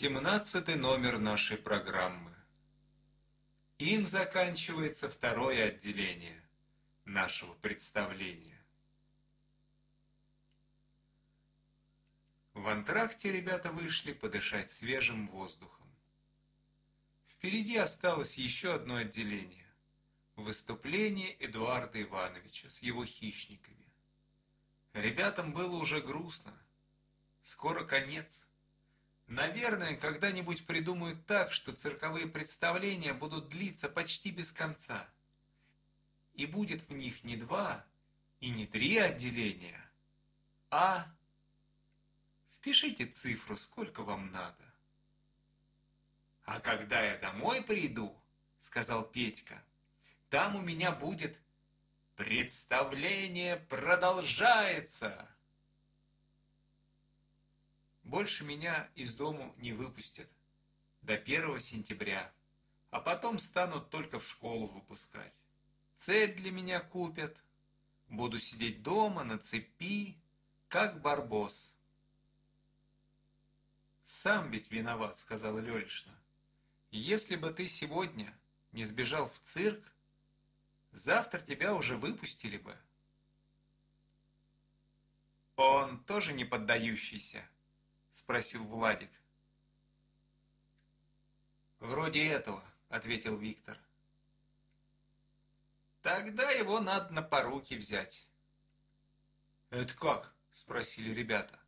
Семнадцатый номер нашей программы. Им заканчивается второе отделение нашего представления. В антракте ребята вышли подышать свежим воздухом. Впереди осталось еще одно отделение – выступление Эдуарда Ивановича с его хищниками. Ребятам было уже грустно. Скоро конец – Наверное, когда-нибудь придумают так, что цирковые представления будут длиться почти без конца. И будет в них не два и не три отделения, а... Впишите цифру, сколько вам надо. «А когда я домой приду, — сказал Петька, — там у меня будет «Представление продолжается!» Больше меня из дому не выпустят до 1 сентября, а потом станут только в школу выпускать. Цепь для меня купят, буду сидеть дома на цепи, как барбос. «Сам ведь виноват», — сказала Лёлишна. «Если бы ты сегодня не сбежал в цирк, завтра тебя уже выпустили бы». «Он тоже не поддающийся», спросил Владик. Вроде этого, ответил Виктор. Тогда его надо на поруки взять. Это как? спросили ребята.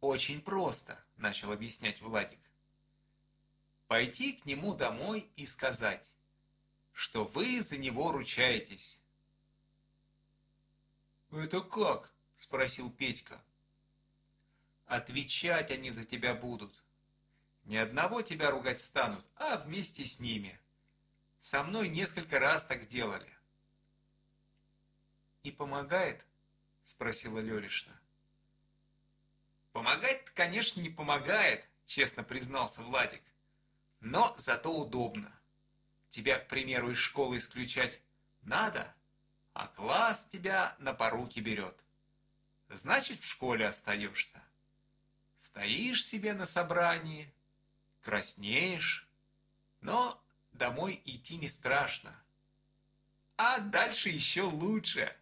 Очень просто, начал объяснять Владик. Пойти к нему домой и сказать, что вы за него ручаетесь. «Это как?» – спросил Петька. Отвечать они за тебя будут. Ни одного тебя ругать станут, а вместе с ними. Со мной несколько раз так делали. «И помогает?» – спросила Лёришна. «Помогать, конечно, не помогает», – честно признался Владик. «Но зато удобно. Тебя, к примеру, из школы исключать надо, а класс тебя на поруки берет. Значит, в школе остаешься. Стоишь себе на собрании, краснеешь, но домой идти не страшно. А дальше еще лучше.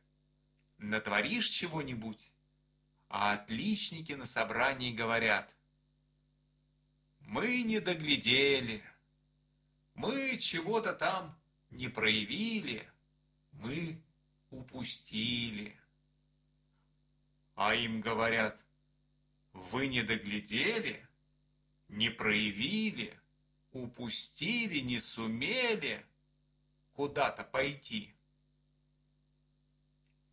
Натворишь чего-нибудь, а отличники на собрании говорят. Мы не доглядели, мы чего-то там не проявили, мы упустили. А им говорят, вы не доглядели, не проявили, упустили, не сумели куда-то пойти.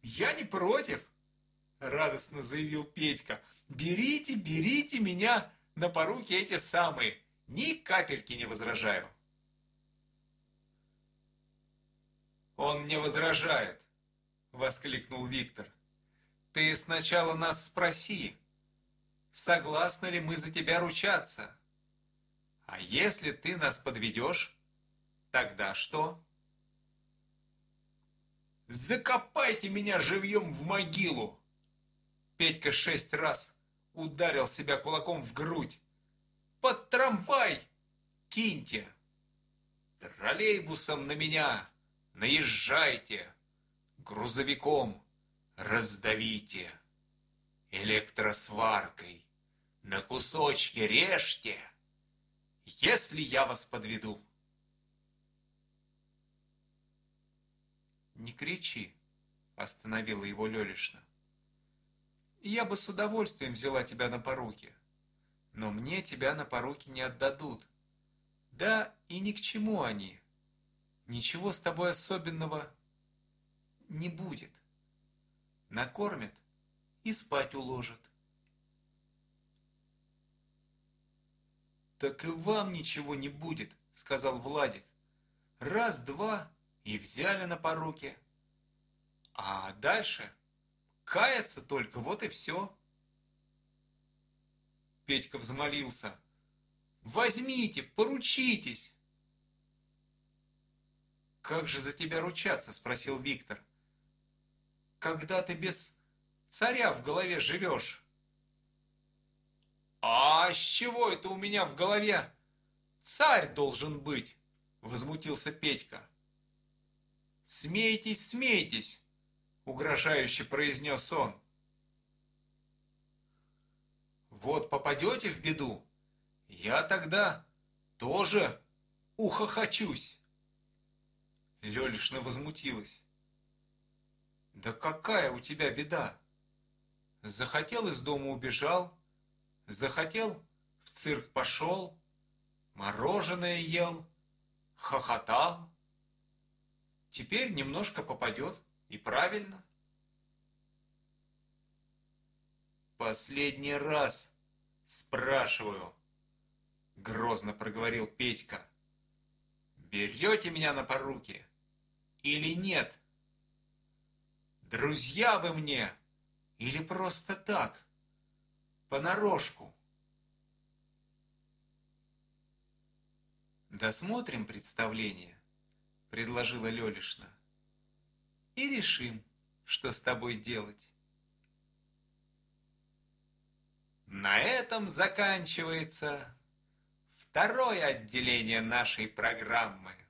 «Я не против!» – радостно заявил Петька. «Берите, берите меня на поруки эти самые, ни капельки не возражаю». «Он не возражает!» – воскликнул Виктор. «Ты сначала нас спроси, согласны ли мы за тебя ручаться. А если ты нас подведешь, тогда что? Закопайте меня живьем в могилу! Петька шесть раз ударил себя кулаком в грудь. Под трамвай киньте! Троллейбусом на меня наезжайте! Грузовиком раздавите! Электросваркой на кусочки режьте, если я вас подведу. Не кричи, остановила его Лёлишна. Я бы с удовольствием взяла тебя на поруки, но мне тебя на поруки не отдадут. Да и ни к чему они. Ничего с тобой особенного не будет. Накормят и спать уложат. «Так и вам ничего не будет», — сказал Владик. «Раз-два и взяли на поруки. А дальше каяться только, вот и все». Петька взмолился. «Возьмите, поручитесь!» «Как же за тебя ручаться?» – спросил Виктор. «Когда ты без царя в голове живешь?» «А с чего это у меня в голове царь должен быть?» — возмутился Петька. «Смейтесь, смейтесь!» — угрожающе произнес он. «Вот попадете в беду, я тогда тоже ухохочусь!» Лёлишна возмутилась. «Да какая у тебя беда? Захотел из дома убежал, захотел в цирк пошел, мороженое ел, хохотал. Теперь немножко попадет, и правильно. Последний раз спрашиваю, грозно проговорил Петька. Берете меня на поруки или нет? Друзья вы мне или просто так, понарошку? «Досмотрим представление», — предложила Лёлишна, «и решим, что с тобой делать». На этом заканчивается второе отделение нашей программы.